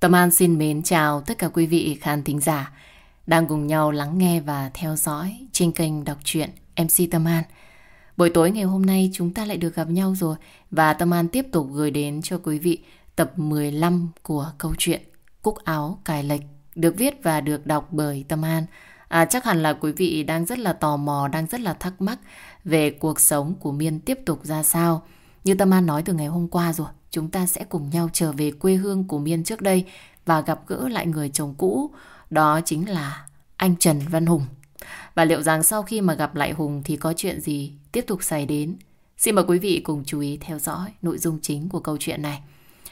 Tâm An xin mến chào tất cả quý vị khán thính giả đang cùng nhau lắng nghe và theo dõi trên kênh đọc truyện MC Tâm An. Buổi tối ngày hôm nay chúng ta lại được gặp nhau rồi và Tâm An tiếp tục gửi đến cho quý vị tập 15 của câu chuyện Cúc áo cài lệch được viết và được đọc bởi Tâm An. À, chắc hẳn là quý vị đang rất là tò mò, đang rất là thắc mắc về cuộc sống của Miên tiếp tục ra sao. Như Tâm An nói từ ngày hôm qua rồi, chúng ta sẽ cùng nhau trở về quê hương của Miên trước đây và gặp gỡ lại người chồng cũ, đó chính là anh Trần Văn Hùng. Và liệu rằng sau khi mà gặp lại Hùng thì có chuyện gì tiếp tục xảy đến? Xin mời quý vị cùng chú ý theo dõi nội dung chính của câu chuyện này.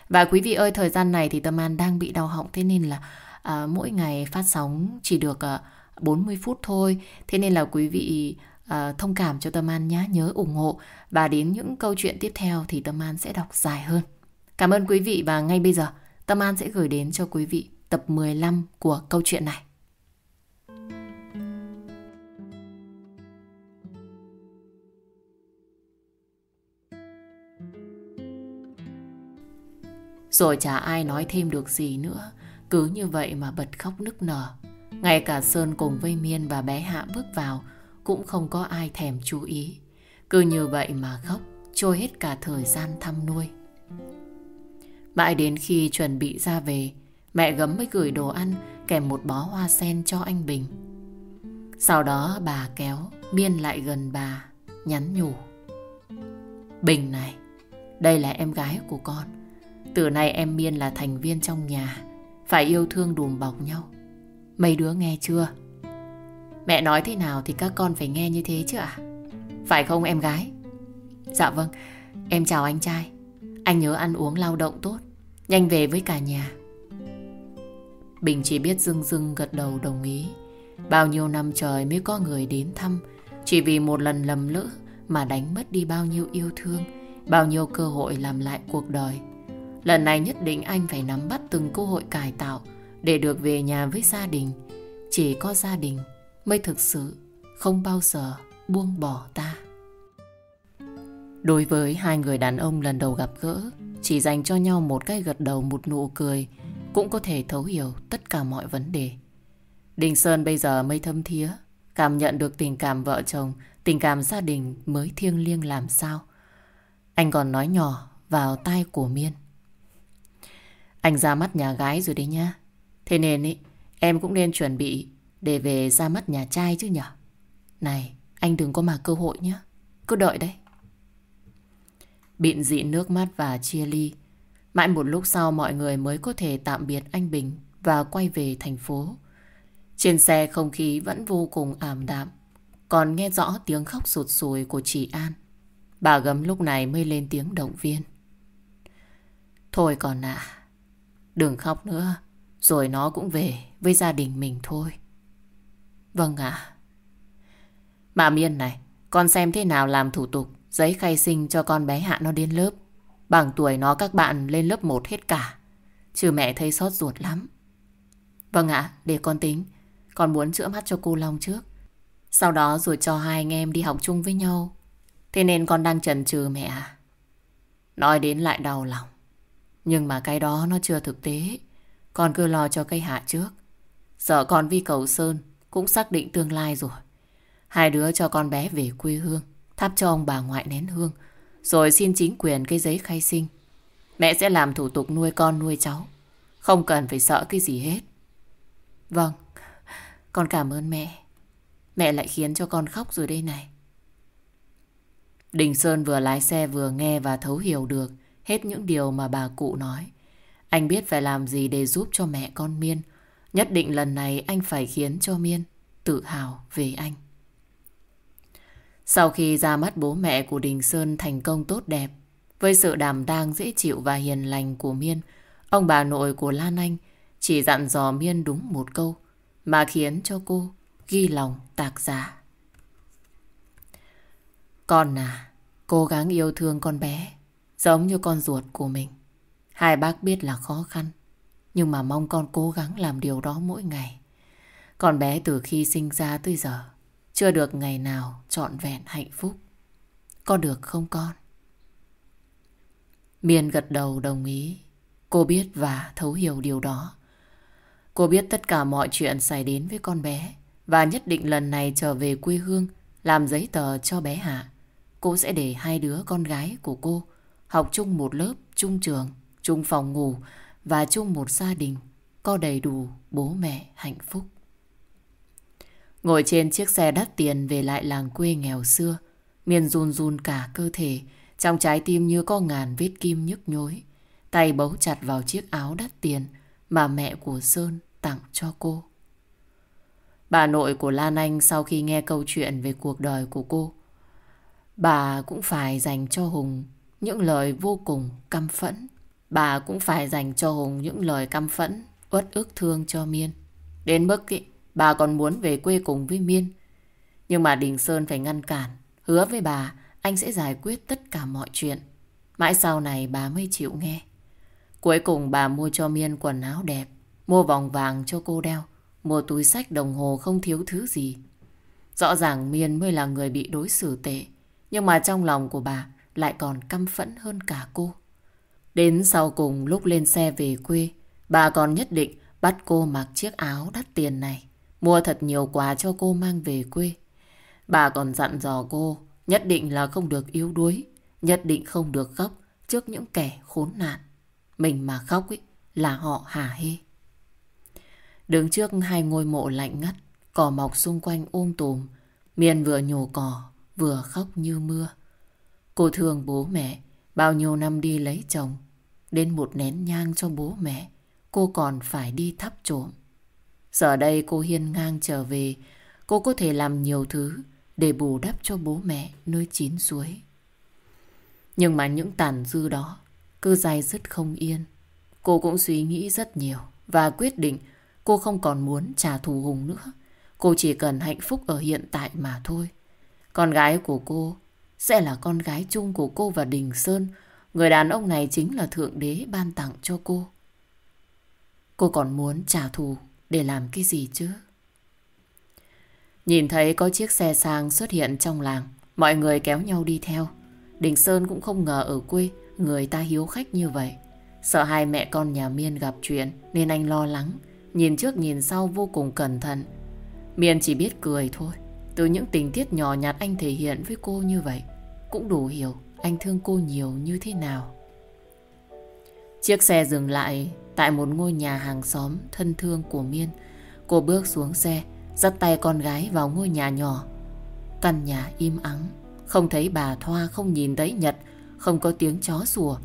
Và quý vị ơi, thời gian này thì Tâm An đang bị đau họng thế nên là à, mỗi ngày phát sóng chỉ được à, 40 phút thôi. Thế nên là quý vị à, thông cảm cho Tâm An nhé, nhớ ủng hộ. Và đến những câu chuyện tiếp theo thì Tâm An sẽ đọc dài hơn. Cảm ơn quý vị và ngay bây giờ Tâm An sẽ gửi đến cho quý vị tập 15 của câu chuyện này. Rồi chả ai nói thêm được gì nữa Cứ như vậy mà bật khóc nức nở Ngay cả Sơn cùng với Miên và bé Hạ bước vào cũng không có ai thèm chú ý. Cứ như vậy mà khóc, Trôi hết cả thời gian thăm nuôi. Mãi đến khi chuẩn bị ra về, Mẹ gấm mới gửi đồ ăn, Kèm một bó hoa sen cho anh Bình. Sau đó bà kéo, Miên lại gần bà, Nhắn nhủ. Bình này, Đây là em gái của con. Từ nay em Miên là thành viên trong nhà, Phải yêu thương đùm bọc nhau. Mấy đứa nghe chưa? Mẹ nói thế nào thì các con phải nghe như thế chứ ạ? Phải không em gái? Dạ vâng Em chào anh trai. Anh nhớ ăn uống lao động tốt, Nhanh về với cả nhà. Bình chỉ biết dưng dưng gật đầu đồng ý. Bao nhiêu năm trời mới có người đến thăm, Chỉ vì một lần lầm lỡ Mà đánh mất đi bao nhiêu yêu thương, Bao nhiêu cơ hội làm lại cuộc đời. Lần này nhất định anh phải nắm bắt từng cơ hội cải tạo để được về nhà với gia đình. Chỉ có gia đình mới thực sự không bao giờ buông bỏ ta. Đối với hai người đàn ông lần đầu gặp gỡ, chỉ dành cho nhau một cái gật đầu một nụ cười cũng có thể thấu hiểu tất cả mọi vấn đề. Đình Sơn bây giờ mới thâm thía, cảm nhận được tình cảm vợ chồng, tình cảm gia đình mới thiêng liêng làm sao. Anh còn nói nhỏ vào tai của Miên. Anh ra mắt nhà gái rồi đấy nha. Thế nên ý, em cũng nên chuẩn bị để về ra mắt nhà trai chứ nhở. Này, anh đừng có mà cơ hội nhé. Cứ đợi đấy. Bịn dị nước mắt và chia ly. Mãi một lúc sau mọi người mới có thể tạm biệt anh Bình và quay về thành phố. Trên xe không khí vẫn vô cùng ảm đạm. Còn nghe rõ tiếng khóc sụt sùi của chị An. Bà gấm lúc này mới lên tiếng động viên. Thôi còn ạ, à, Đừng khóc nữa, rồi nó cũng về với gia đình mình thôi. Vâng ạ. À. Bà Miên này, con xem thế nào làm thủ tục giấy khai sinh cho con bé Hạ nó đến lớp. Bằng tuổi nó các bạn lên lớp 1 hết cả. Chứ mẹ thấy xót ruột lắm. Vâng ạ, để con tính. Con muốn chữa mắt cho cô Long trước. Sau đó rồi cho hai anh em đi học chung với nhau. Thế nên con đang chần chừ mẹ à. Nói đến lại đau lòng. Nhưng mà cái đó nó chưa thực tế. Con cứ lo cho cây hạ trước. Sợ con Vi Cầu Sơn cũng xác định tương lai rồi. Hai đứa cho con bé về quê hương, thắp cho ông bà ngoại nén hương, rồi xin chính quyền cái giấy khai sinh. Mẹ sẽ làm thủ tục nuôi con nuôi cháu. Không cần phải sợ cái gì hết. Vâng, con cảm ơn mẹ. Mẹ lại khiến cho con khóc rồi đây này. Đình Sơn vừa lái xe vừa nghe và thấu hiểu được hết những điều mà bà cụ nói. Anh biết phải làm gì để giúp cho mẹ con Miên. Nhất định lần này anh phải khiến cho Miên tự hào về anh. Sau khi ra mắt bố mẹ của Đình Sơn thành công tốt đẹp, với sự đảm đang dễ chịu và hiền lành của Miên, ông bà nội của Lan Anh chỉ dặn dò Miên đúng một câu mà khiến cho cô ghi lòng tạc giả. Con à, cố gắng yêu thương con bé Giống như con ruột của mình. Hai bác biết là khó khăn. Nhưng mà mong con cố gắng làm điều đó mỗi ngày. Con bé từ khi sinh ra tới giờ chưa được ngày nào trọn vẹn hạnh phúc. Có được không con? Miền gật đầu đồng ý. Cô biết và thấu hiểu điều đó. Cô biết tất cả mọi chuyện xảy đến với con bé và nhất định lần này trở về quê hương làm giấy tờ cho bé Hạ. Cô sẽ để hai đứa con gái của cô học chung một lớp, chung trường, chung phòng ngủ và chung một gia đình có đầy đủ bố mẹ hạnh phúc. Ngồi trên chiếc xe đắt tiền về lại làng quê nghèo xưa, miền run run cả cơ thể, trong trái tim như có ngàn vết kim nhức nhối. Tay bấu chặt vào chiếc áo đắt tiền mà mẹ của Sơn tặng cho cô. Bà nội của Lan Anh sau khi nghe câu chuyện về cuộc đời của cô, bà cũng phải dành cho Hùng những lời vô cùng căm phẫn. Bà cũng phải dành cho Hùng những lời căm phẫn, uất ức thương cho Miên. Đến mức ý, bà còn muốn về quê cùng với Miên. Nhưng mà Đình Sơn phải ngăn cản, hứa với bà anh sẽ giải quyết tất cả mọi chuyện. Mãi sau này bà mới chịu nghe. Cuối cùng bà mua cho Miên quần áo đẹp, mua vòng vàng cho cô đeo, mua túi sách đồng hồ không thiếu thứ gì. Rõ ràng Miên mới là người bị đối xử tệ, nhưng mà trong lòng của bà lại còn căm phẫn hơn cả cô. Đến sau cùng lúc lên xe về quê, bà còn nhất định bắt cô mặc chiếc áo đắt tiền này, mua thật nhiều quà cho cô mang về quê. Bà còn dặn dò cô nhất định là không được yếu đuối, nhất định không được khóc trước những kẻ khốn nạn. Mình mà khóc ấy, là họ hả hê. Đứng trước hai ngôi mộ lạnh ngắt, cỏ mọc xung quanh ôm tùm, miền vừa nhổ cỏ, vừa khóc như mưa. Cô thương bố mẹ, bao nhiêu năm đi lấy chồng. Đến một nén nhang cho bố mẹ, cô còn phải đi thắp trộm. Giờ đây cô hiên ngang trở về, cô có thể làm nhiều thứ để bù đắp cho bố mẹ nơi chín suối. Nhưng mà những tàn dư đó cứ dài dứt không yên. Cô cũng suy nghĩ rất nhiều và quyết định cô không còn muốn trả thù Hùng nữa. Cô chỉ cần hạnh phúc ở hiện tại mà thôi. Con gái của cô sẽ là con gái chung của cô và Đình Sơn. Người đàn ông này chính là Thượng Đế ban tặng cho cô. Cô còn muốn trả thù để làm cái gì chứ? Nhìn thấy có chiếc xe sang xuất hiện trong làng, mọi người kéo nhau đi theo. Đình Sơn cũng không ngờ ở quê người ta hiếu khách như vậy. Sợ hai mẹ con nhà Miên gặp chuyện nên anh lo lắng, nhìn trước nhìn sau vô cùng cẩn thận. Miên chỉ biết cười thôi. Từ những tình tiết nhỏ nhặt anh thể hiện với cô như vậy Cũng đủ hiểu anh thương cô nhiều như thế nào? Chiếc xe dừng lại tại một ngôi nhà hàng xóm thân thương của Miên. Cô bước xuống xe, Dắt tay con gái vào ngôi nhà nhỏ. Căn nhà im ắng, Không thấy bà Thoa, Không nhìn thấy Nhật, Không có tiếng chó sủa,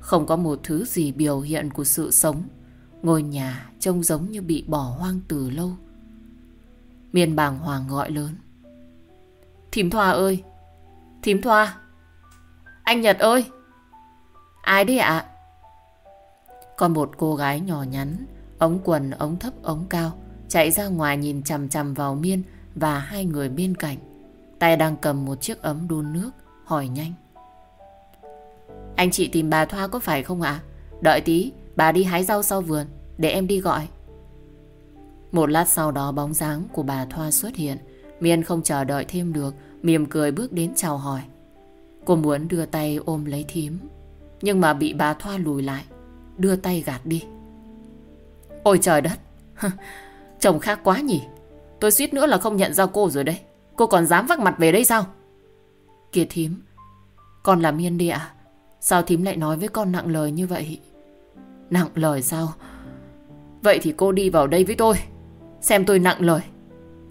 Không có một thứ gì biểu hiện của sự sống. Ngôi nhà trông giống như bị bỏ hoang từ lâu. Miên bàng hoàng gọi lớn. Thím Thoa ơi! Thím Thoa! Anh Nhật ơi. Ai đấy ạ? Còn một cô gái nhỏ nhắn, Ống quần, ống thấp, ống cao, Chạy ra ngoài nhìn chằm chằm vào Miên Và hai người bên cạnh. Tay đang cầm một chiếc ấm đun nước, Hỏi nhanh. Anh chị tìm bà Thoa có phải không ạ? Đợi tí, bà đi hái rau sau vườn, Để em đi gọi. Một lát sau đó bóng dáng của bà Thoa xuất hiện. Miên không chờ đợi thêm được, mỉm cười bước đến chào hỏi. Cô muốn đưa tay ôm lấy thím, Nhưng mà bị bà Thoa lùi lại, Đưa tay gạt đi. Ôi trời đất! Chồng khác quá nhỉ? Tôi suýt nữa là không nhận ra cô rồi đấy. Cô còn dám vác mặt về đây sao? Kìa thím, Con là Miên đi ạ. Sao thím lại nói với con nặng lời như vậy? Nặng lời sao? Vậy thì cô đi vào đây với tôi, Xem tôi nặng lời.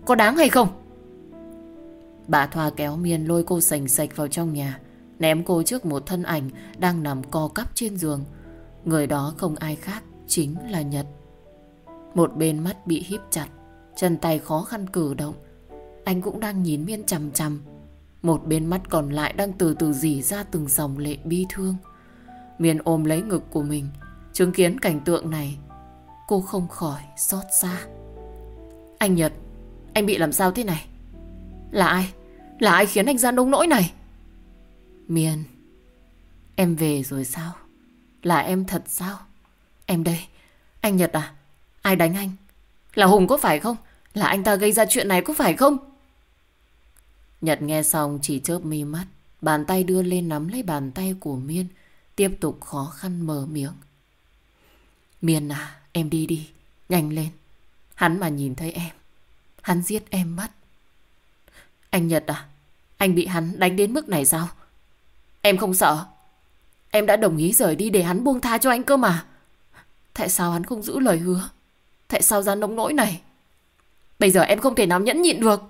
Có đáng hay không? Bà Thoa kéo Miên lôi cô sành sạch vào trong nhà. Ném cô trước một thân ảnh Đang nằm co cắp trên giường. Người đó không ai khác Chính là Nhật. Một bên mắt bị híp chặt, Chân tay khó khăn cử động. Anh cũng đang nhìn Miên chằm chằm. Một bên mắt còn lại đang từ từ dì ra từng dòng lệ bi thương. Miên ôm lấy ngực của mình, Chứng kiến cảnh tượng này, Cô không khỏi xót xa. Anh Nhật, Anh bị làm sao thế này? Là ai? Là ai khiến anh ra nông nỗi này? Miên, em về rồi sao? Là em thật sao? Em đây, anh Nhật à? Ai đánh anh? Là Hùng có phải không? Là anh ta gây ra chuyện này có phải không? Nhật nghe xong chỉ chớp mi mắt, bàn tay đưa lên nắm lấy bàn tay của Miên, tiếp tục khó khăn mở miệng. Miên à, em đi đi, nhanh lên. Hắn mà nhìn thấy em, hắn giết em mất. Anh Nhật à, anh bị hắn đánh đến mức này sao? Em không sợ. Em đã đồng ý rời đi để hắn buông tha cho anh cơ mà. Tại sao hắn không giữ lời hứa? Tại sao ra nông nỗi này? Bây giờ em không thể nào nhẫn nhịn được.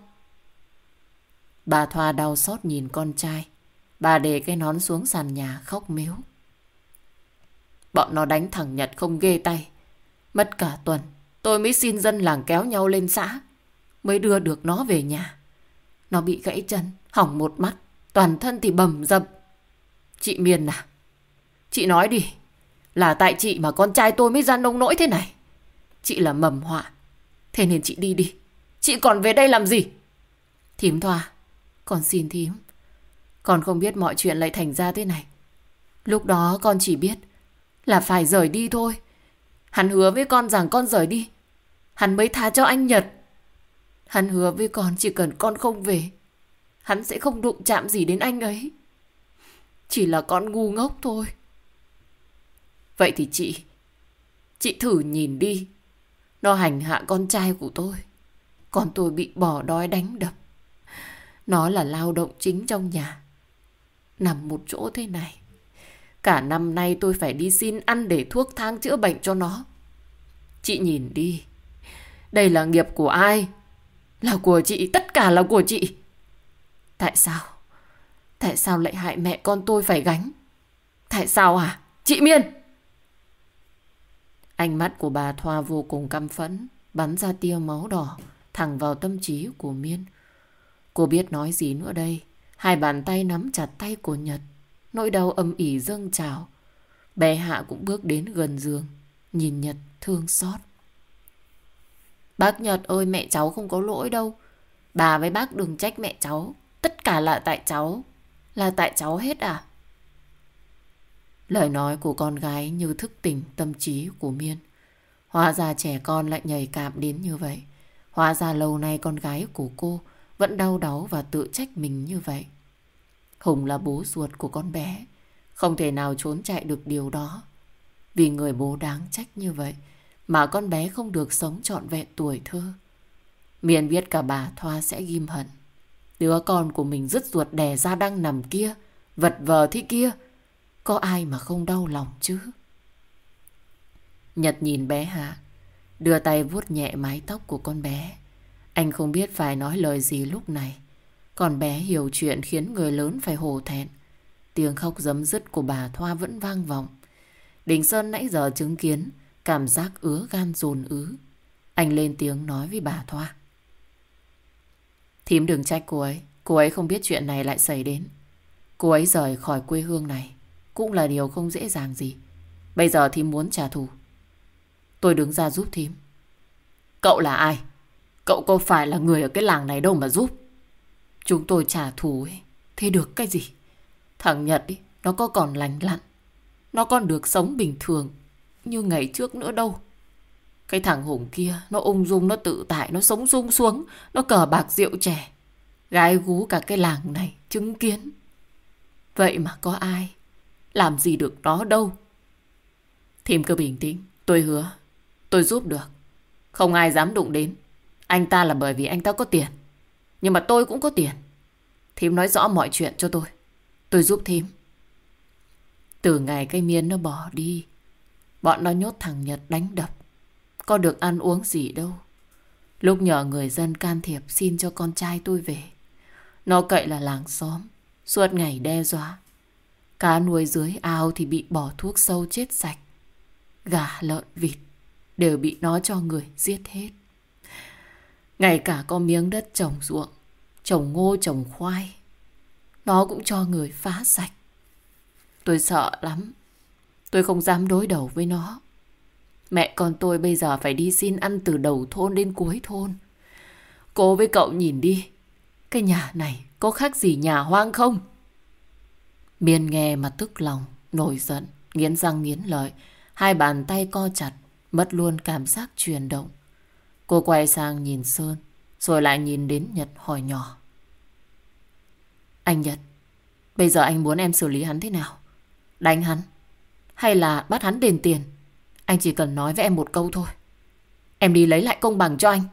Bà Thoa đau xót nhìn con trai. Bà để cái nón xuống sàn nhà khóc miếu Bọn nó đánh thằng Nhật không ghê tay. Mất cả tuần, tôi mới xin dân làng kéo nhau lên xã. Mới đưa được nó về nhà. Nó bị gãy chân, hỏng một mắt, toàn thân thì bầm dập. Chị Miền à, chị nói đi, là tại chị mà con trai tôi mới ra nông nỗi thế này. Chị là mầm họa, thế nên chị đi đi. Chị còn về đây làm gì? Thím Thoa, con xin thím. Con không biết mọi chuyện lại thành ra thế này. Lúc đó con chỉ biết là phải rời đi thôi. Hắn hứa với con rằng con rời đi. Hắn mới tha cho anh Nhật. Hắn hứa với con chỉ cần con không về. Hắn sẽ không đụng chạm gì đến anh ấy. Chỉ là con ngu ngốc thôi. Vậy thì chị, chị thử nhìn đi. Nó hành hạ con trai của tôi. Còn tôi bị bỏ đói đánh đập. Nó là lao động chính trong nhà. Nằm một chỗ thế này. Cả năm nay tôi phải đi xin ăn để thuốc thang chữa bệnh cho nó. Chị nhìn đi. Đây là nghiệp của ai? Là của chị, tất cả là của chị. Tại sao? Tại sao lại hại mẹ con tôi phải gánh? Tại sao à? Chị Miên! Ánh mắt của bà Thoa vô cùng căm phẫn, bắn ra tia máu đỏ, thẳng vào tâm trí của Miên. Cô biết nói gì nữa đây? Hai bàn tay nắm chặt tay của Nhật, nỗi đau âm ỉ dâng trào. Bé Hạ cũng bước đến gần giường, nhìn Nhật thương xót. Bác Nhật ơi mẹ cháu không có lỗi đâu. Bà với bác đừng trách mẹ cháu. Tất cả là tại cháu. Là tại cháu hết à? Lời nói của con gái như thức tỉnh tâm trí của Miên. Hóa ra trẻ con lại nhảy cảm đến như vậy. Hóa ra lâu nay con gái của cô vẫn đau đáu và tự trách mình như vậy. Hùng là bố ruột của con bé. Không thể nào trốn chạy được điều đó. Vì người bố đáng trách như vậy mà con bé không được sống trọn vẹn tuổi thơ. Miền biết cả bà Thoa sẽ ghim hận. Đứa con của mình rứt ruột đè ra đang nằm kia, vật vờ thế kia. Có ai mà không đau lòng chứ? Nhật nhìn bé Hạ, đưa tay vuốt nhẹ mái tóc của con bé. Anh không biết phải nói lời gì lúc này. Còn bé hiểu chuyện khiến người lớn phải hổ thẹn. Tiếng khóc giấm dứt của bà Thoa vẫn vang vọng. Đình Sơn nãy giờ chứng kiến cảm giác ứa gan dồn ứ. Anh lên tiếng nói với bà Thoa. Thím đừng trách cô ấy. Cô ấy không biết chuyện này lại xảy đến. Cô ấy rời khỏi quê hương này cũng là điều không dễ dàng gì. Bây giờ thím muốn trả thù. Tôi đứng ra giúp thím. Cậu là ai? Cậu có phải là người ở cái làng này đâu mà giúp? Chúng tôi trả thù ấy. Thế được cái gì? Thằng Nhật ấy, nó có còn lành lặn. Nó còn được sống bình thường như ngày trước nữa đâu. Cái thằng Hùng kia, nó ung dung, nó tự tại, nó sống sung xuống, nó cờ bạc rượu trẻ. Gái gú cả cái làng này, chứng kiến. Vậy mà có ai làm gì được nó đâu. Thím cứ bình tĩnh, tôi hứa, tôi giúp được. Không ai dám đụng đến. Anh ta là bởi vì anh ta có tiền. Nhưng mà tôi cũng có tiền. Thím nói rõ mọi chuyện cho tôi. Tôi giúp thím. Từ ngày cái miên nó bỏ đi, bọn nó nhốt thằng Nhật đánh đập. Có được ăn uống gì đâu. Lúc nhờ người dân can thiệp xin cho con trai tôi về. Nó cậy là làng xóm, suốt ngày đe dọa. Cá nuôi dưới ao thì bị bỏ thuốc sâu chết sạch. Gà, lợn, vịt đều bị nó cho người giết hết. Ngay cả có miếng đất trồng ruộng, trồng ngô, trồng khoai, nó cũng cho người phá sạch. Tôi sợ lắm. Tôi không dám đối đầu với nó. Mẹ con tôi bây giờ phải đi xin ăn từ đầu thôn đến cuối thôn. Cô với cậu nhìn đi. Cái nhà này có khác gì nhà hoang không? Miên nghe mà tức lòng, nổi giận, nghiến răng nghiến lợi. Hai bàn tay co chặt, mất luôn cảm giác truyền động. Cô quay sang nhìn Sơn, rồi lại nhìn đến Nhật hỏi nhỏ. Anh Nhật, bây giờ anh muốn em xử lý hắn thế nào? Đánh hắn? Hay là bắt hắn đền tiền? Anh chỉ cần nói với em một câu thôi. Em đi lấy lại công bằng cho anh.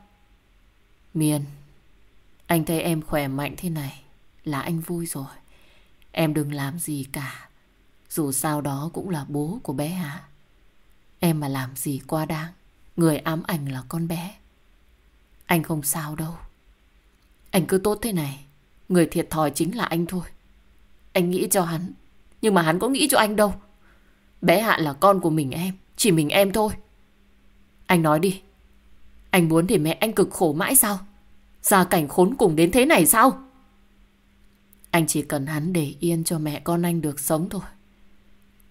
Miền, anh thấy em khỏe mạnh thế này là anh vui rồi. Em đừng làm gì cả. Dù sao đó cũng là bố của bé hả? Em mà làm gì quá đáng. Người ám ảnh là con bé. Anh không sao đâu. Anh cứ tốt thế này. Người thiệt thòi chính là anh thôi. Anh nghĩ cho hắn. Nhưng mà hắn có nghĩ cho anh đâu. Bé Hạ là con của mình em. Chỉ mình em thôi. Anh nói đi. Anh muốn để mẹ anh cực khổ mãi sao? Gia cảnh khốn cùng đến thế này sao? Anh chỉ cần hắn để yên cho mẹ con anh được sống thôi.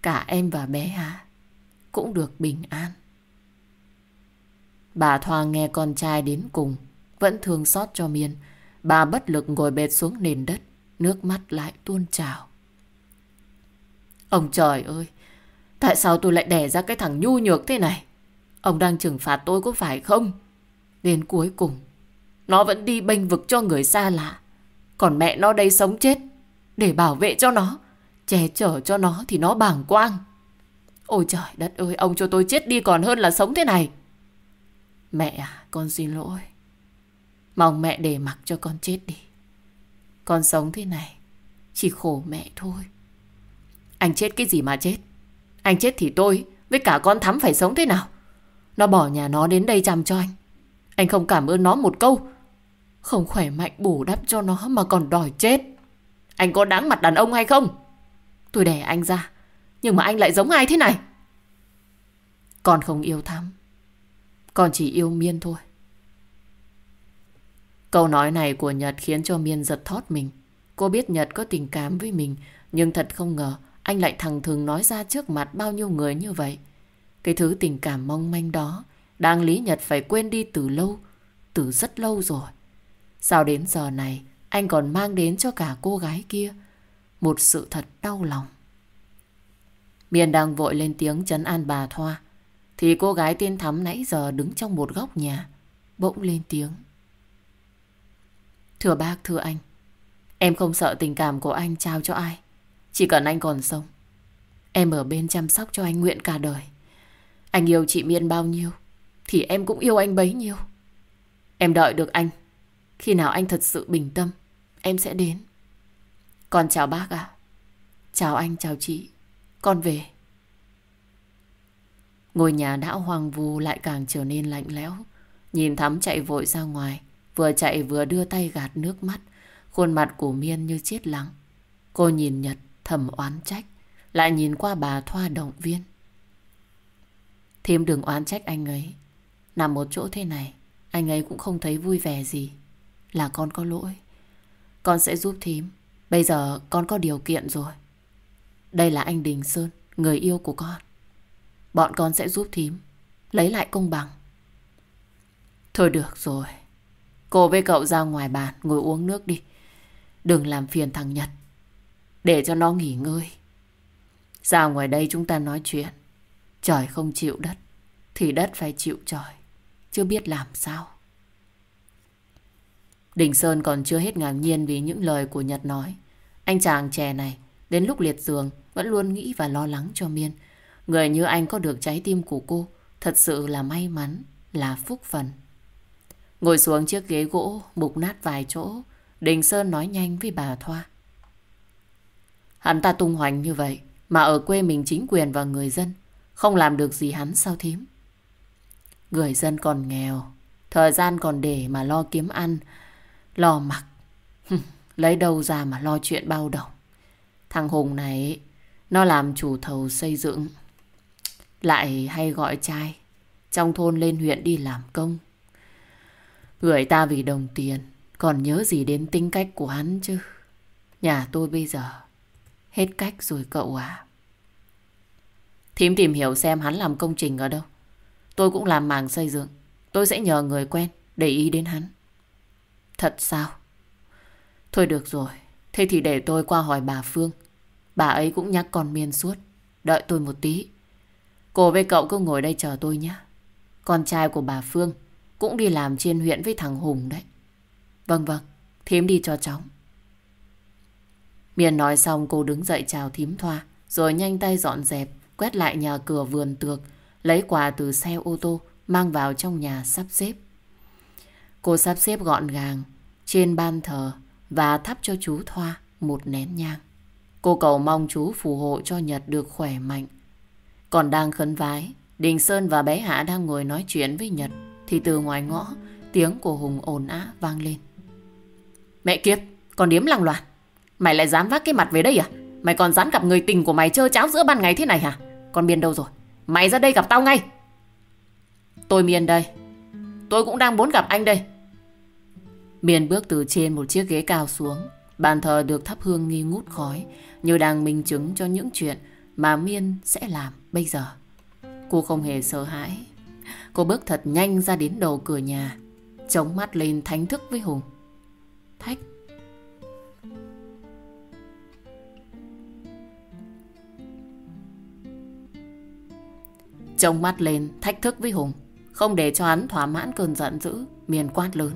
Cả em và bé Hà cũng được bình an. Bà Thoa nghe con trai đến cùng, vẫn thương xót cho Miên. Bà bất lực ngồi bệt xuống nền đất, nước mắt lại tuôn trào. Ông trời ơi, tại sao tôi lại đẻ ra cái thằng nhu nhược thế này? Ông đang trừng phạt tôi có phải không? Đến cuối cùng, nó vẫn đi bênh vực cho người xa lạ. Còn mẹ nó đây sống chết, để bảo vệ cho nó, che chở cho nó thì nó bàng quang. Ôi trời đất ơi, ông cho tôi chết đi còn hơn là sống thế này. Mẹ à, con xin lỗi. Mong mẹ để mặc cho con chết đi. Con sống thế này, chỉ khổ mẹ thôi. Anh chết cái gì mà chết? Anh chết thì tôi với cả con Thắm phải sống thế nào? Nó bỏ nhà nó đến đây chăm cho anh. Anh không cảm ơn nó một câu. Không khỏe mạnh bù đắp cho nó mà còn đòi chết. Anh có đáng mặt đàn ông hay không? Tôi đẻ anh ra. Nhưng mà anh lại giống ai thế này? Con không yêu Thắm. Con chỉ yêu Miên thôi. Câu nói này của Nhật khiến cho Miên giật thót mình. Cô biết Nhật có tình cảm với mình, nhưng thật không ngờ anh lại thẳng thừng nói ra trước mặt bao nhiêu người như vậy. Cái thứ tình cảm mong manh đó, đang lý Nhật phải quên đi từ lâu, từ rất lâu rồi. Sao đến giờ này, anh còn mang đến cho cả cô gái kia một sự thật đau lòng. miền đang vội lên tiếng chấn an bà Thoa. Thì cô gái tiên thắm nãy giờ đứng trong một góc nhà, bỗng lên tiếng. Thưa bác, thưa anh, em không sợ tình cảm của anh trao cho ai. Chỉ cần anh còn sống, em ở bên chăm sóc cho anh nguyện cả đời. Anh yêu chị Miên bao nhiêu, thì em cũng yêu anh bấy nhiêu. Em đợi được anh. Khi nào anh thật sự bình tâm, em sẽ đến. Con chào bác ạ. Chào anh, chào chị. Con về. Ngôi nhà đã hoang vu lại càng trở nên lạnh lẽo. Nhìn Thắm chạy vội ra ngoài, vừa chạy vừa đưa tay gạt nước mắt. Khuôn mặt của Miên như chết lặng. Cô nhìn Nhật thầm oán trách, lại nhìn qua bà Thoa động viên. Thêm đừng oán trách anh ấy. Nằm một chỗ thế này, anh ấy cũng không thấy vui vẻ gì. Là con có lỗi. Con sẽ giúp thím. Bây giờ con có điều kiện rồi. Đây là anh Đình Sơn, người yêu của con. Bọn con sẽ giúp thím Lấy lại công bằng Thôi được rồi Cô với cậu ra ngoài bàn ngồi uống nước đi Đừng làm phiền thằng Nhật để cho nó nghỉ ngơi. Ra ngoài đây chúng ta nói chuyện. Trời không chịu đất, Thì đất phải chịu trời. Chưa biết làm sao. Đình Sơn còn chưa hết ngạc nhiên Vì những lời của Nhật nói. Anh chàng trẻ này, Đến lúc liệt giường, Vẫn luôn nghĩ và lo lắng cho Miên. Người như anh có được trái tim của cô, Thật sự là may mắn, Là phúc phần. Ngồi xuống chiếc ghế gỗ, Mục nát vài chỗ, Đình Sơn nói nhanh với bà Thoa. Hắn ta tung hoành như vậy, Mà ở quê mình chính quyền và người dân, Không làm được gì hắn sao thím? Người dân còn nghèo, Thời gian còn để mà lo kiếm ăn, Lo mặc. Lấy đâu ra mà lo chuyện bao đồng? Thằng Hùng này, Nó làm chủ thầu xây dựng. Lại hay gọi trai, Trong thôn lên huyện đi làm công. Người ta vì đồng tiền, Còn nhớ gì đến tính cách của hắn chứ? Nhà tôi bây giờ Hết cách rồi cậu à Thím tìm hiểu xem hắn làm công trình ở đâu. Tôi cũng làm màng xây dựng. Tôi sẽ nhờ người quen Để ý đến hắn. Thật sao? Thôi được rồi. Thế thì để tôi qua hỏi bà Phương. Bà ấy cũng nhắc con miên suốt. Đợi tôi một tí. Cô với cậu cứ ngồi đây chờ tôi nhé. Con trai của bà Phương cũng đi làm trên huyện với thằng Hùng đấy. Vâng vâng, thím đi cho cháu. Miền nói xong cô đứng dậy chào thím Thoa, rồi nhanh tay dọn dẹp, quét lại nhà cửa vườn tược, lấy quà từ xe ô tô mang vào trong nhà sắp xếp. Cô sắp xếp gọn gàng trên ban thờ và thắp cho chú Thoa một nén nhang. Cô cầu mong chú phù hộ cho Nhật được khỏe mạnh. Còn đang khấn vái, Đình Sơn và bé Hạ đang ngồi nói chuyện với Nhật thì từ ngoài ngõ tiếng của Hùng ồn á vang lên. Mẹ kiếp, con điếm lăng loạn. Mày lại dám vác cái mặt về đây à? Mày còn dám gặp người tình của mày chơi cháo giữa ban ngày thế này hả? Con Biên đâu rồi? Mày ra đây gặp tao ngay. Tôi Miên đây. Tôi cũng đang muốn gặp anh đây. Miên bước từ trên một chiếc ghế cao xuống. Bàn thờ được thắp hương nghi ngút khói như đang minh chứng cho những chuyện mà Miên sẽ làm bây giờ. Cô không hề sợ hãi. Cô bước thật nhanh ra đến đầu cửa nhà, chống mắt lên thánh thức với Hùng. Thách. Trông mắt lên, thách thức với Hùng. Không để cho hắn thỏa mãn cơn giận dữ, Miền quát lớn.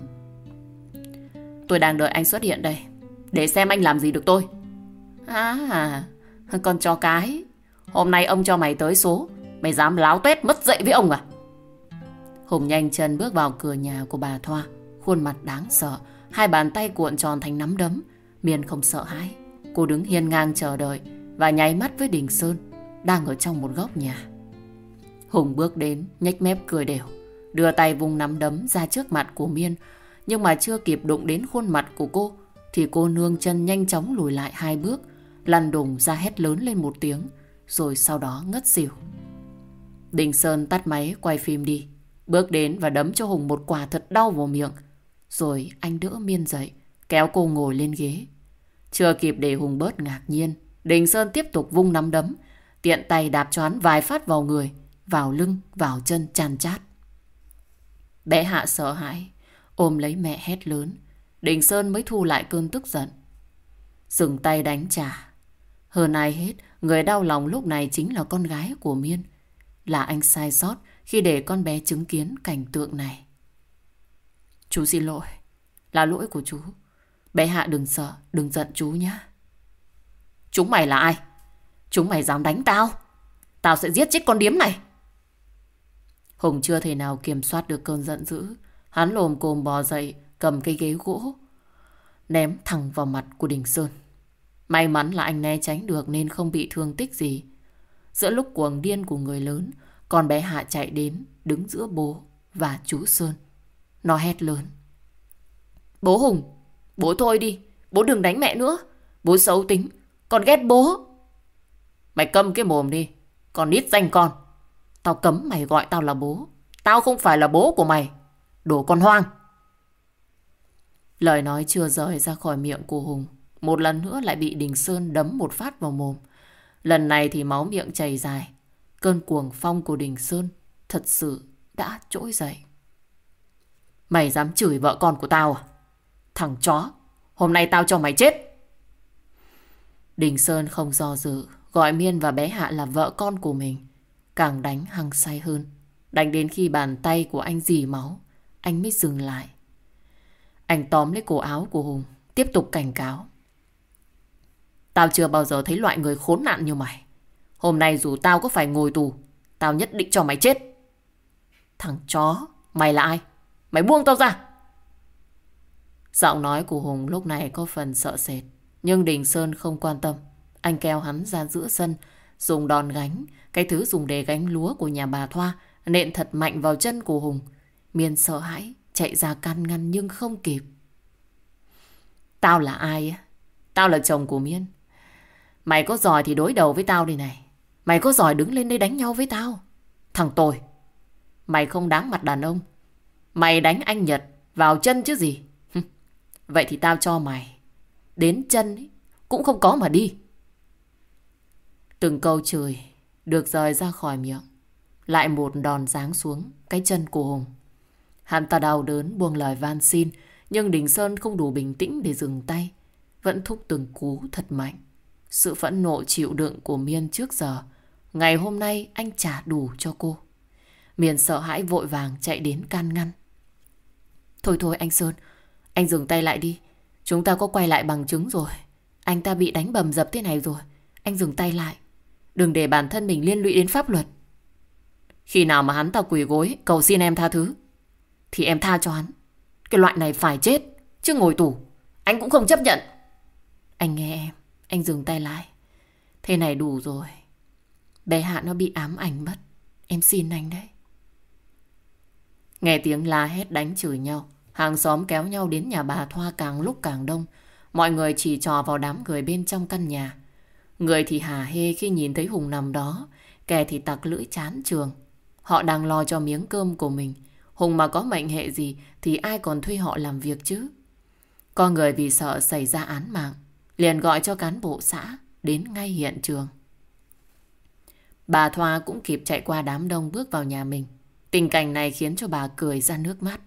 Tôi đang đợi anh xuất hiện đây. Để xem anh làm gì được tôi. À Con cho cái. Hôm nay ông cho mày tới số. Mày dám láo tết mất dậy với ông à? Hùng nhanh chân bước vào cửa nhà của bà Thoa. Khuôn mặt đáng sợ, Hai bàn tay cuộn tròn thành nắm đấm. Miền không sợ hãi. Cô đứng hiên ngang chờ đợi Và nháy mắt với Đình Sơn, Đang ở trong một góc nhà. Hùng bước đến, nhếch mép cười đều. Đưa tay vùng nắm đấm ra trước mặt của Miên. Nhưng mà chưa kịp đụng đến khuôn mặt của cô, thì cô nương chân nhanh chóng lùi lại hai bước, lăn đùng ra hét lớn lên một tiếng, rồi sau đó ngất xỉu. Đình Sơn tắt máy quay phim đi, bước đến và đấm cho Hùng một quả thật đau vào miệng. Rồi anh đỡ Miên dậy, kéo cô ngồi lên ghế. Chưa kịp để Hùng bớt ngạc nhiên, Đình Sơn tiếp tục vung nắm đấm, tiện tay đạp choán vài phát vào người, vào lưng, vào chân chan chát. Bé Hạ sợ hãi, ôm lấy mẹ hét lớn. Đình Sơn mới thu lại cơn tức giận. Dừng tay đánh trả. Hơn ai hết, người đau lòng lúc này chính là con gái của Miên. Là anh sai sót khi để con bé chứng kiến cảnh tượng này. Chú xin lỗi. Là lỗi của chú. Bé Hạ đừng sợ, đừng giận chú nhé. Chúng mày là ai? Chúng mày dám đánh tao? Tao sẽ giết chết con điếm này. Hùng chưa thể nào kiểm soát được cơn giận dữ. Hắn lồm cồm bò dậy, cầm cây ghế gỗ, ném thẳng vào mặt của Đình Sơn. May mắn là anh né tránh được nên không bị thương tích gì. Giữa lúc cuồng điên của người lớn, con bé Hạ chạy đến, đứng giữa bố và chú Sơn. Nó hét lớn. Bố Hùng, bố thôi đi, bố đừng đánh mẹ nữa. Bố xấu tính, con ghét bố. Mày câm cái mồm đi, con nít danh con. Tao cấm mày gọi tao là bố. Tao không phải là bố của mày. Đồ con hoang. Lời nói chưa rời ra khỏi miệng của Hùng. Một lần nữa lại bị Đình Sơn đấm một phát vào mồm. Lần này thì máu miệng chảy dài. Cơn cuồng phong của Đình Sơn thật sự đã trỗi dậy. Mày dám chửi vợ con của tao à? Thằng chó, hôm nay tao cho mày chết. Đình Sơn không do dự, gọi Miên và bé Hạ là vợ con của mình. Càng đánh hăng say hơn. Đánh đến khi bàn tay của anh dì máu, anh mới dừng lại. Anh tóm lấy cổ áo của Hùng, tiếp tục cảnh cáo. Tao chưa bao giờ thấy loại người khốn nạn như mày. Hôm nay dù tao có phải ngồi tù, tao nhất định cho mày chết. Thằng chó, mày là ai? Mày buông tao ra. Giọng nói của Hùng lúc này có phần sợ sệt. Nhưng Đình Sơn không quan tâm. Anh kéo hắn ra giữa sân, dùng đòn gánh, cái thứ dùng để gánh lúa của nhà bà Thoa, nện thật mạnh vào chân của Hùng. Miên sợ hãi, chạy ra can ngăn nhưng không kịp. Tao là ai á? Tao là chồng của Miên. Mày có giỏi thì đối đầu với tao đi này. Mày có giỏi đứng lên đây đánh nhau với tao. Thằng tồi Mày không đáng mặt đàn ông. Mày đánh anh Nhật vào chân chứ gì. Vậy thì tao cho mày. Đến chân ấy, cũng không có mà đi. Từng câu chửi được rời ra khỏi miệng. Lại một đòn giáng xuống cái chân của Hùng. Hắn ta đau đớn buông lời van xin, nhưng Đình Sơn không đủ bình tĩnh để dừng tay. Vẫn thúc từng cú thật mạnh. Sự phẫn nộ chịu đựng của Miên trước giờ, ngày hôm nay anh trả đủ cho cô. Miên sợ hãi vội vàng chạy đến can ngăn. Thôi thôi anh Sơn, anh dừng tay lại đi. Chúng ta có quay lại bằng chứng rồi. Anh ta bị đánh bầm dập thế này rồi. Anh dừng tay lại. Đừng để bản thân mình liên lụy đến pháp luật. Khi nào mà hắn ta quỳ gối, cầu xin em tha thứ, Thì em tha cho hắn. Cái loại này phải chết, Chứ ngồi tù, Anh cũng không chấp nhận. Anh nghe em, Anh dừng tay lại. Thế này đủ rồi. Bé Hạ nó bị ám ảnh mất. Em xin anh đấy. Nghe tiếng la hét đánh chửi nhau, Hàng xóm kéo nhau đến nhà bà Thoa càng lúc càng đông. Mọi người chỉ trò vào đám người bên trong căn nhà. Người thì hà hê khi nhìn thấy Hùng nằm đó, Kẻ thì tặc lưỡi chán trường. Họ đang lo cho miếng cơm của mình. Hùng mà có mệnh hệ gì Thì ai còn thuê họ làm việc chứ? Có người vì sợ xảy ra án mạng, Liền gọi cho cán bộ xã Đến ngay hiện trường. Bà Thoa cũng kịp chạy qua đám đông bước vào nhà mình. Tình cảnh này khiến cho bà cười ra nước mắt.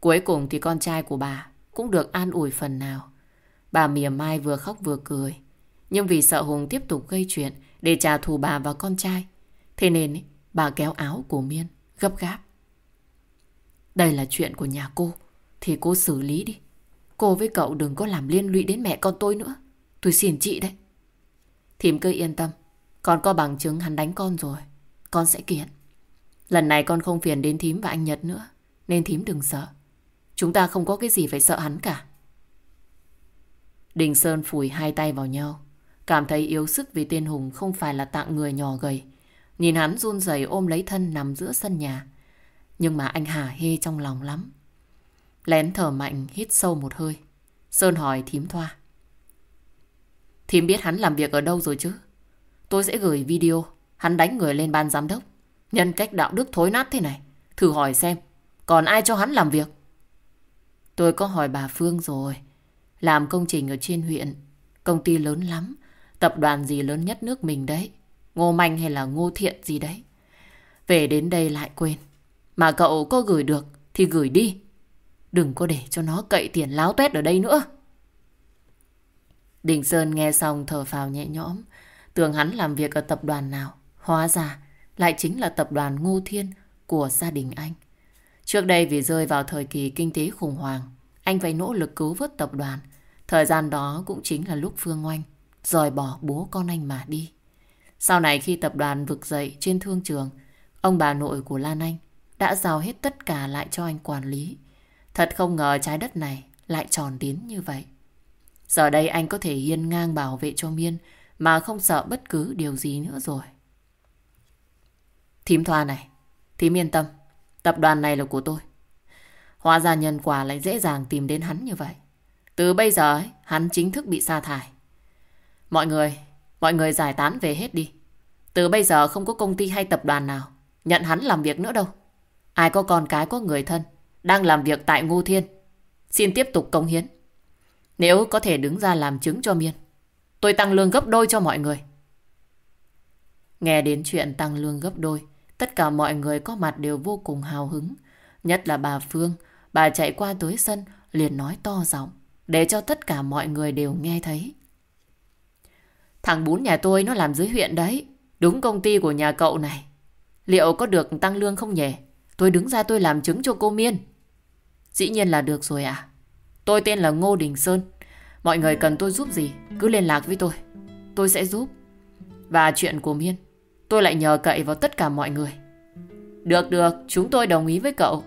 Cuối cùng thì con trai của bà Cũng được an ủi phần nào. Bà mỉa mai vừa khóc vừa cười. Nhưng vì sợ Hùng tiếp tục gây chuyện Để trả thù bà và con trai, Thế nên bà kéo áo của Miên Gấp gáp. Đây là chuyện của nhà cô, Thì cô xử lý đi. Cô với cậu đừng có làm liên lụy đến mẹ con tôi nữa. Tôi xin chị đấy. Thím cứ yên tâm Con có bằng chứng hắn đánh con rồi, Con sẽ kiện. Lần này con không phiền đến thím và anh Nhật nữa, Nên thím đừng sợ. Chúng ta không có cái gì phải sợ hắn cả. Đình Sơn phủi hai tay vào nhau. Cảm thấy yếu sức vì tên Hùng không phải là tạng người nhỏ gầy. Nhìn hắn run rẩy ôm lấy thân nằm giữa sân nhà. Nhưng mà anh hả hê trong lòng lắm. Lén thở mạnh, hít sâu một hơi. Sơn hỏi thím thoa. Thím biết hắn làm việc ở đâu rồi chứ? Tôi sẽ gửi video. Hắn đánh người lên ban giám đốc. Nhân cách đạo đức thối nát thế này. Thử hỏi xem, Còn ai cho hắn làm việc? Tôi có hỏi bà Phương rồi. Làm công trình ở trên huyện. Công ty lớn lắm. Tập đoàn gì lớn nhất nước mình đấy Ngô Manh hay là Ngô Thiện gì đấy. Về đến đây lại quên. Mà cậu có gửi được Thì gửi đi. Đừng có để cho nó cậy tiền láo tuét ở đây nữa. Đình Sơn nghe xong thở phào nhẹ nhõm. Tưởng hắn làm việc ở tập đoàn nào Hóa ra lại chính là tập đoàn Ngô Thiên của gia đình anh. Trước đây vì rơi vào thời kỳ kinh tế khủng hoảng, anh phải nỗ lực cứu vớt tập đoàn. Thời gian đó cũng chính là lúc Phương Oanh rời bỏ bố con anh mà đi. Sau này khi tập đoàn vực dậy trên thương trường, ông bà nội của Lan Anh đã giao hết tất cả lại cho anh quản lý. Thật không ngờ trái đất này lại tròn đến như vậy. Giờ đây anh có thể hiên ngang bảo vệ cho Miên mà không sợ bất cứ điều gì nữa rồi. Thím Thoa này, thím yên tâm, tập đoàn này là của tôi. Hóa ra nhân quả lại dễ dàng tìm đến hắn như vậy. Từ bây giờ ấy, hắn chính thức bị sa thải. Mọi người, mọi người giải tán về hết đi. Từ bây giờ không có công ty hay tập đoàn nào nhận hắn làm việc nữa đâu. Ai có con cái có người thân đang làm việc tại Ngô Thiên. Xin tiếp tục công hiến. Nếu có thể đứng ra làm chứng cho Miên, tôi tăng lương gấp đôi cho mọi người. Nghe đến chuyện tăng lương gấp đôi, Tất cả mọi người có mặt đều vô cùng hào hứng. Nhất là bà Phương, bà chạy qua tới sân liền nói to giọng để cho tất cả mọi người đều nghe thấy. Thằng bún nhà tôi nó làm dưới huyện đấy, đúng công ty của nhà cậu này. Liệu có được tăng lương không nhỉ? Tôi đứng ra tôi làm chứng cho cô Miên. Dĩ nhiên là được rồi à. Tôi tên là Ngô Đình Sơn. Mọi người cần tôi giúp gì, cứ liên lạc với tôi. Tôi sẽ giúp. Và chuyện của Miên, Tôi lại nhờ cậy vào tất cả mọi người Được được Chúng tôi đồng ý với cậu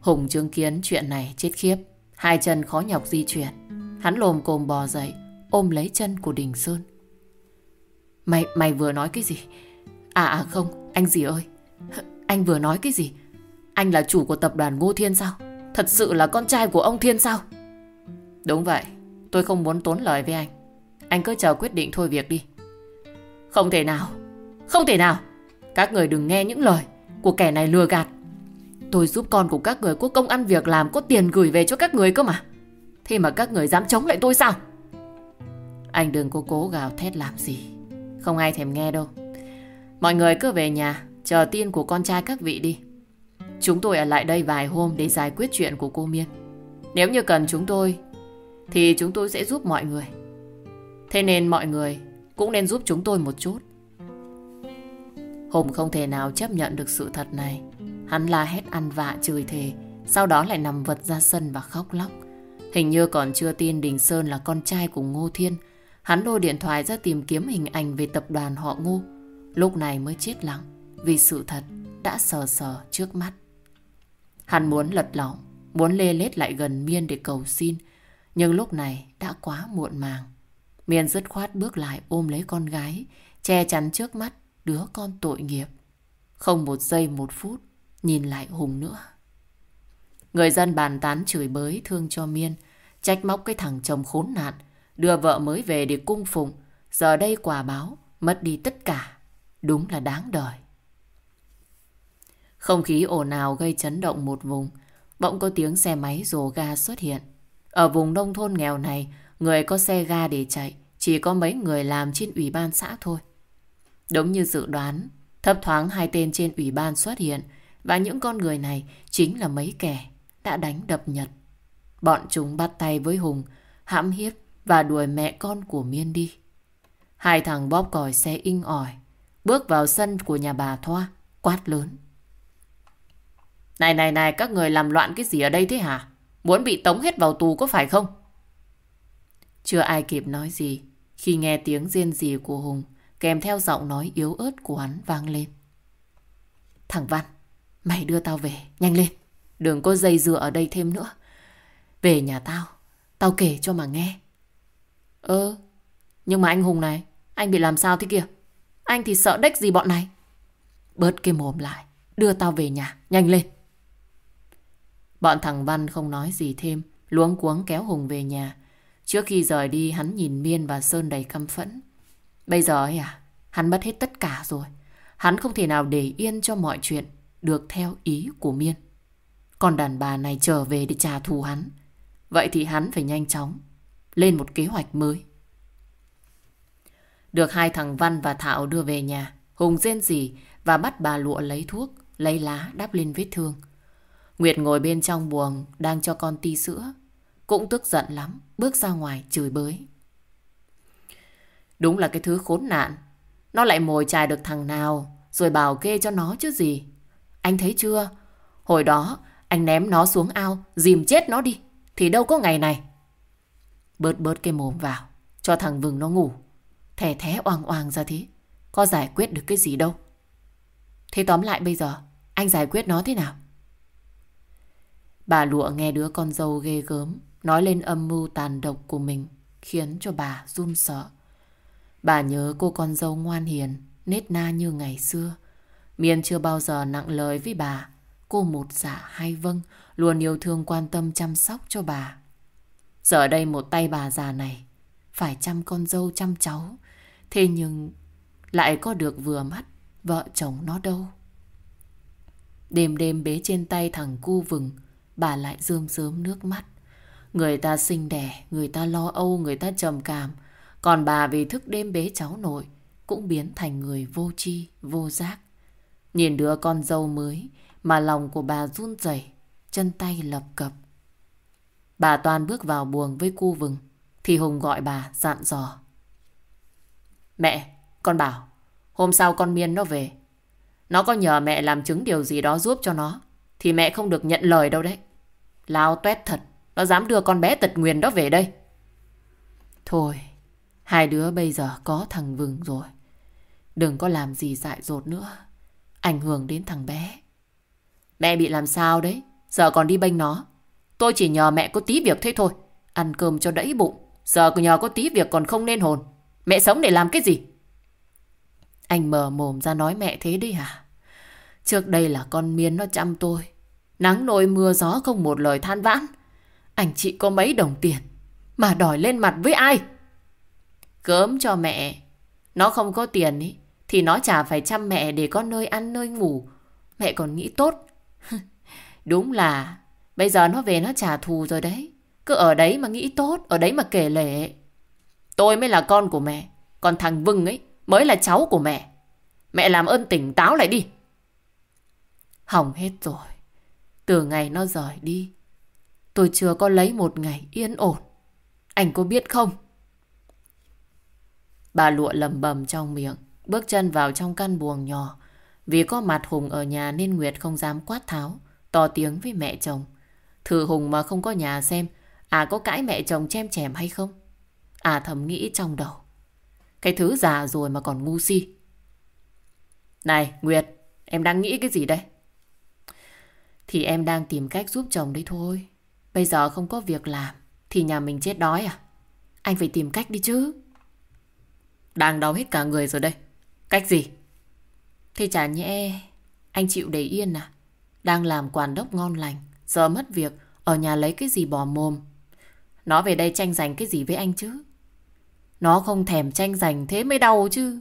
Hùng chứng kiến chuyện này chết khiếp Hai chân khó nhọc di chuyển Hắn lồm cồm bò dậy Ôm lấy chân của Đình Sơn. Mày mày vừa nói cái gì? À à không, Anh gì ơi? Anh vừa nói cái gì? Anh là chủ của tập đoàn Ngô Thiên sao? Thật sự là con trai của ông Thiên sao? Đúng vậy, Tôi không muốn tốn lời với anh. Anh cứ chờ quyết định thôi việc đi. Không thể nào, Không thể nào. Các người đừng nghe những lời của kẻ này lừa gạt. Tôi giúp con của các người có công ăn việc làm, Có tiền gửi về cho các người cơ mà. Thế mà các người dám chống lại tôi sao? Anh đừng có cố gào thét làm gì Không ai thèm nghe đâu Mọi người cứ về nhà Chờ tin của con trai các vị đi Chúng tôi ở lại đây vài hôm Để giải quyết chuyện của cô Miên Nếu như cần chúng tôi Thì chúng tôi sẽ giúp mọi người Thế nên mọi người cũng nên giúp chúng tôi một chút. Hùng không thể nào chấp nhận được sự thật này. Hắn la hét ăn vạ chửi thề, sau đó lại nằm vật ra sân và khóc lóc. Hình như còn chưa tin Đình Sơn là con trai của Ngô Thiên. Hắn lôi điện thoại ra tìm kiếm hình ảnh về tập đoàn họ Ngô. lúc này mới chết lặng vì sự thật đã sờ sờ trước mắt. Hắn muốn lật lỏng, muốn lê lết lại gần Miên để cầu xin, nhưng lúc này đã quá muộn màng. Miên dứt khoát bước lại ôm lấy con gái, che chắn trước mắt đứa con tội nghiệp. Không một giây một phút, nhìn lại Hùng nữa. Người dân bàn tán chửi bới thương cho Miên, trách móc cái thằng chồng khốn nạn, đưa vợ mới về để cung phụng, giờ đây quả báo, mất đi tất cả. Đúng là đáng đời. Không khí ồn ào gây chấn động một vùng, bỗng có tiếng xe máy rồ ga xuất hiện. Ở vùng nông thôn nghèo này, người có xe ga để chạy, chỉ có mấy người làm trên ủy ban xã thôi. Đúng như dự đoán, thấp thoáng hai tên trên ủy ban xuất hiện và những con người này chính là mấy kẻ đã đánh đập Nhật. Bọn chúng bắt tay với Hùng, hãm hiếp và đuổi mẹ con của Miên đi. Hai thằng bóp còi xe inh ỏi, bước vào sân của nhà bà Thoa, quát lớn. Này này này, các người làm loạn cái gì ở đây thế hả? Muốn bị tống hết vào tù có phải không? Chưa ai kịp nói gì khi nghe tiếng riêng gì của Hùng kèm theo giọng nói yếu ớt của hắn vang lên. Thằng Văn, mày đưa tao về, nhanh lên. Đừng có dây dưa ở đây thêm nữa. Về nhà tao, tao kể cho mà nghe. Ơ, nhưng mà anh Hùng này, anh bị làm sao thế kia? Anh thì sợ đếch gì bọn này. Bớt cái mồm lại, đưa tao về nhà, nhanh lên. Bọn thằng Văn không nói gì thêm, luống cuống kéo Hùng về nhà. Trước khi rời đi hắn nhìn Miên và Sơn đầy căm phẫn. Bây giờ ấy à, hắn mất hết tất cả rồi. Hắn không thể nào để yên cho mọi chuyện được theo ý của Miên. Còn đàn bà này trở về để trả thù hắn. Vậy thì hắn phải nhanh chóng lên một kế hoạch mới. Được hai thằng Văn và Thảo đưa về nhà, Hùng rên rỉ và bắt bà lụa lấy thuốc, lấy lá đắp lên vết thương. Nguyệt ngồi bên trong buồng đang cho con ti sữa. Cũng tức giận lắm, bước ra ngoài chửi bới. Đúng là cái thứ khốn nạn. Nó lại mồi chài được thằng nào rồi bảo kê cho nó chứ gì. Anh thấy chưa? Hồi đó anh ném nó xuống ao, dìm chết nó đi. Thì đâu có ngày này. Bớt bớt cái mồm vào, cho thằng Vừng nó ngủ. Thẻ thé oang oang ra thế. Có giải quyết được cái gì đâu. Thế tóm lại bây giờ, anh giải quyết nó thế nào? Bà lụa nghe đứa con dâu ghê gớm, nói lên âm mưu tàn độc của mình, khiến cho bà run sợ. Bà nhớ cô con dâu ngoan hiền, nết na như ngày xưa. Miên chưa bao giờ nặng lời với bà. Cô một dạ hai vâng, luôn yêu thương quan tâm chăm sóc cho bà. Giờ đây một tay bà già này, phải chăm con dâu chăm cháu. Thế nhưng lại có được vừa mắt vợ chồng nó đâu. Đêm đêm bế trên tay thằng cu vừng, bà lại rơm rớm nước mắt. Người ta sinh đẻ, người ta lo âu, người ta trầm cảm. Còn bà vì thức đêm bế cháu nội, cũng biến thành người vô tri, vô giác. Nhìn đứa con dâu mới mà lòng của bà run rẩy, chân tay lập cập. Bà Toàn bước vào buồng với cu vừng, thì Hùng gọi bà dặn dò. Mẹ, con bảo, hôm sau con Miên nó về. Nó có nhờ mẹ làm chứng điều gì đó giúp cho nó, thì mẹ không được nhận lời đâu đấy. Lao tuét thật, nó dám đưa con bé tật nguyền đó về đây. Thôi, hai đứa bây giờ có thằng Vừng rồi. Đừng có làm gì dại dột nữa. Ảnh hưởng đến thằng bé. Mẹ bị làm sao đấy? Giờ còn đi bênh nó. Tôi chỉ nhờ mẹ có tí việc thế thôi. Ăn cơm cho đẫy bụng. Giờ nhờ có tí việc còn không nên hồn. Mẹ sống để làm cái gì? Anh mở mồm ra nói mẹ thế đi hả? Trước đây là con miên nó chăm tôi. Nắng nổi mưa gió không một lời than vãn. Anh chị có mấy đồng tiền mà đòi lên mặt với ai? Cớm cho mẹ. Nó không có tiền ý, thì nó chả phải chăm mẹ để có nơi ăn nơi ngủ. Mẹ còn nghĩ tốt. Đúng là bây giờ nó về nó trả thù rồi đấy. Cứ ở đấy mà nghĩ tốt, ở đấy mà kể lể. Tôi mới là con của mẹ, còn thằng Vừng ấy mới là cháu của mẹ. Mẹ làm ơn tỉnh táo lại đi. Hỏng hết rồi. Từ ngày nó rời đi, tôi chưa có lấy một ngày yên ổn. Anh có biết không? Bà lụa lầm bầm trong miệng, bước chân vào trong căn buồng nhỏ. Vì có mặt Hùng ở nhà nên Nguyệt không dám quát tháo, to tiếng với mẹ chồng. Thử Hùng mà không có nhà xem, à có cãi mẹ chồng chem chèm hay không? À thầm nghĩ trong đầu. Cái thứ già rồi mà còn ngu si. Này Nguyệt, em đang nghĩ cái gì đây? Thì em đang tìm cách giúp chồng đấy thôi. Bây giờ không có việc làm, thì nhà mình chết đói à? Anh phải tìm cách đi chứ. Đang đau hết cả người rồi đây. Cách gì? Thế chả nhẽ anh chịu để yên à? Đang làm quản đốc ngon lành, giờ mất việc, ở nhà lấy cái gì bỏ mồm. Nó về đây tranh giành cái gì với anh chứ? Nó không thèm tranh giành thế mới đau chứ.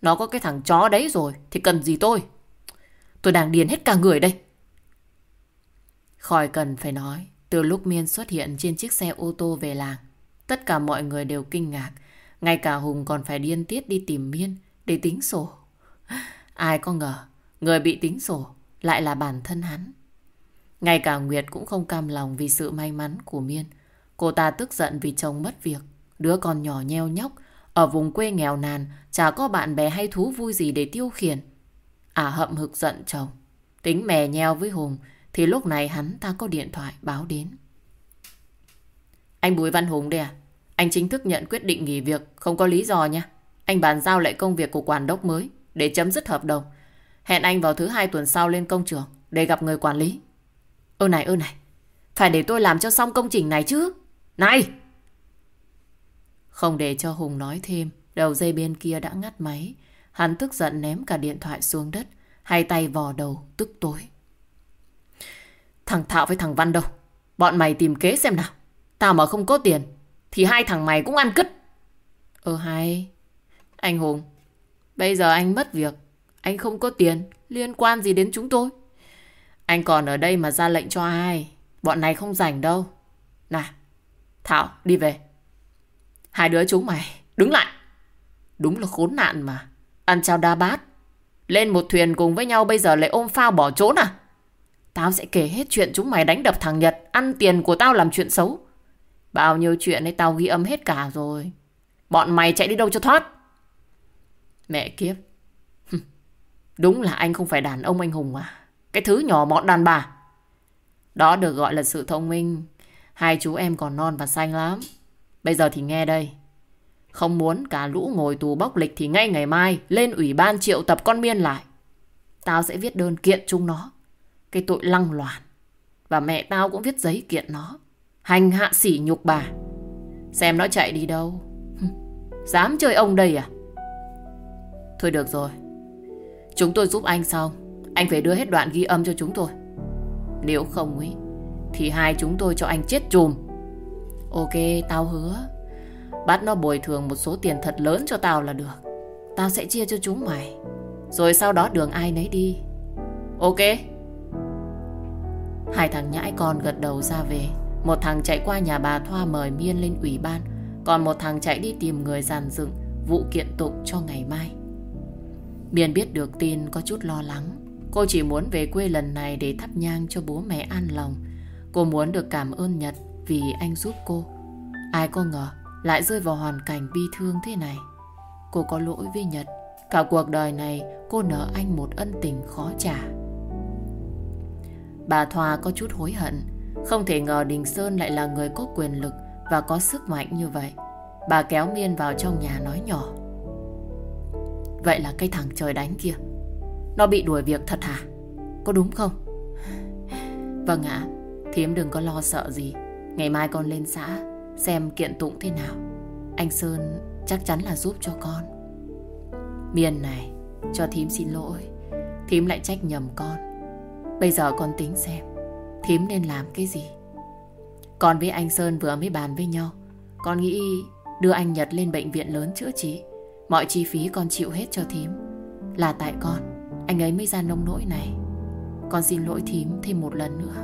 Nó có cái thằng chó đấy rồi thì cần gì tôi? Tôi đang điên hết cả người đây. Khỏi cần phải nói, từ lúc Miên xuất hiện trên chiếc xe ô tô về làng, tất cả mọi người đều kinh ngạc. Ngay cả Hùng còn phải điên tiết đi tìm Miên để tính sổ. Ai có ngờ, người bị tính sổ lại là bản thân hắn. Ngay cả Nguyệt cũng không cam lòng vì sự may mắn của Miên. Cô ta tức giận vì chồng mất việc. Đứa con nhỏ nheo nhóc, ở vùng quê nghèo nàn, chả có bạn bè hay thú vui gì để tiêu khiển. À hậm hực giận chồng. Tính mè nheo với Hùng, thì lúc này hắn ta có điện thoại báo đến. Anh Bùi Văn Hùng đây à? Anh chính thức nhận quyết định nghỉ việc, không có lý do nha. Anh bàn giao lại công việc của quản đốc mới để chấm dứt hợp đồng. Hẹn anh vào thứ hai tuần sau lên công trường để gặp người quản lý. Ơ này, ơ này, phải để tôi làm cho xong công trình này chứ. Này! Không để cho Hùng nói thêm, đầu dây bên kia đã ngắt máy. Hắn tức giận ném cả điện thoại xuống đất, hai tay vò đầu, tức tối. Thằng Thạo với thằng Văn đâu? Bọn mày tìm kế xem nào. Tao mà không có tiền, thì hai thằng mày cũng ăn cứt. Ờ hay. Anh Hùng, bây giờ anh mất việc, anh không có tiền, liên quan gì đến chúng tôi. Anh còn ở đây mà ra lệnh cho ai? Bọn này không rảnh đâu. nè Thảo, đi về. Hai đứa chúng mày, đứng lại. Đúng là khốn nạn mà. Ăn trao đa bát. Lên một thuyền cùng với nhau bây giờ lại ôm phao bỏ trốn à? Tao sẽ kể hết chuyện chúng mày đánh đập thằng Nhật, ăn tiền của tao làm chuyện xấu. Bao nhiêu chuyện ấy tao ghi âm hết cả rồi. Bọn mày chạy đi đâu cho thoát. Mẹ kiếp. Đúng là anh không phải đàn ông anh hùng à. Cái thứ nhỏ mọn đàn bà. Đó được gọi là sự thông minh. Hai chú em còn non và xanh lắm. Bây giờ thì nghe đây. Không muốn cả lũ ngồi tù bóc lịch thì ngay ngày mai lên ủy ban triệu tập con miên lại. Tao sẽ viết đơn kiện chúng nó. Cái tội lăng loàn. Và mẹ tao cũng viết giấy kiện nó. Hành hạ sỉ nhục bà. Xem nó chạy đi đâu. Dám chơi ông đây à? Thôi được rồi. Chúng tôi giúp anh xong. Anh phải đưa hết đoạn ghi âm cho chúng tôi. Nếu không ấy thì hai chúng tôi cho anh chết chùm. Ok, tao hứa. Bắt nó bồi thường một số tiền thật lớn cho tao là được. Tao sẽ chia cho chúng mày. Rồi sau đó đường ai nấy đi. Ok. Hai thằng nhãi con gật đầu ra về. Một thằng chạy qua nhà bà Thoa mời Miên lên ủy ban. Còn một thằng chạy đi tìm người giàn dựng vụ kiện tụng cho ngày mai. Miên biết được tin có chút lo lắng. Cô chỉ muốn về quê lần này để thắp nhang cho bố mẹ an lòng. Cô muốn được cảm ơn Nhật vì anh giúp cô. Ai có ngờ, lại rơi vào hoàn cảnh bi thương thế này. Cô có lỗi với Nhật. Cả cuộc đời này, cô nợ anh một ân tình khó trả. Bà Thoa có chút hối hận. Không thể ngờ Đình Sơn lại là người có quyền lực và có sức mạnh như vậy. Bà kéo Miên vào trong nhà nói nhỏ. Vậy là cái thằng trời đánh kia nó bị đuổi việc thật hả? Có đúng không? Vâng ạ. Thiếm đừng có lo sợ gì. Ngày mai con lên xã, Xem kiện tụng thế nào. Anh Sơn chắc chắn là giúp cho con. Miền này, Cho thím xin lỗi. Thím lại trách nhầm con. Bây giờ con tính xem Thím nên làm cái gì? Con với anh Sơn vừa mới bàn với nhau, Con nghĩ đưa anh Nhật lên bệnh viện lớn chữa trị. Mọi chi phí con chịu hết cho thím Là tại con. Anh ấy mới ra nông nỗi này. Con xin lỗi thím thêm một lần nữa.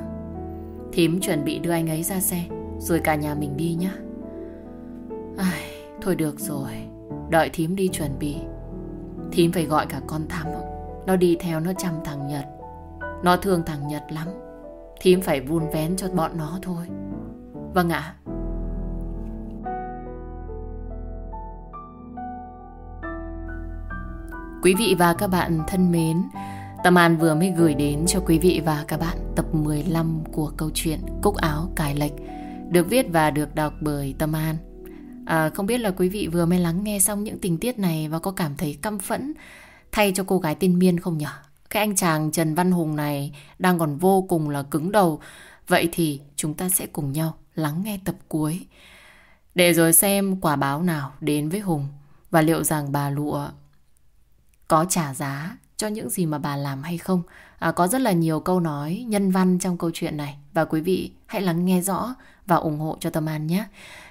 Thím chuẩn bị đưa anh ấy ra xe Rồi cả nhà mình đi nhá. Ai, Thôi được rồi. Đợi thím đi chuẩn bị. Thím phải gọi cả con Thắm. Nó đi theo nó chăm thằng Nhật. Nó thương thằng Nhật lắm. Thím phải vun vén cho bọn nó thôi. Vâng ạ. Quý vị và các bạn thân mến, Tâm An vừa mới gửi đến cho quý vị và các bạn tập 15 của câu chuyện Cúc áo cài lệch được viết và được đọc bởi Tâm An. À, không biết là quý vị vừa mới lắng nghe xong những tình tiết này và có cảm thấy căm phẫn thay cho cô gái tiên Miên không nhỉ? Cái anh chàng Trần Văn Hùng này đang còn vô cùng là cứng đầu. Vậy thì chúng ta sẽ cùng nhau lắng nghe tập cuối. Để rồi xem quả báo nào đến với Hùng. Và liệu rằng bà Lụa có trả giá cho những gì mà bà làm hay không? À, có rất là nhiều câu nói nhân văn trong câu chuyện này. Và quý vị hãy lắng nghe rõ và ủng hộ cho Tâm An nhé.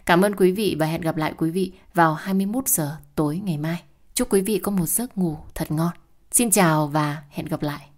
Cảm ơn quý vị và hẹn gặp lại quý vị vào 21 giờ tối ngày mai. Chúc quý vị có một giấc ngủ thật ngon. Xin chào và hẹn gặp lại.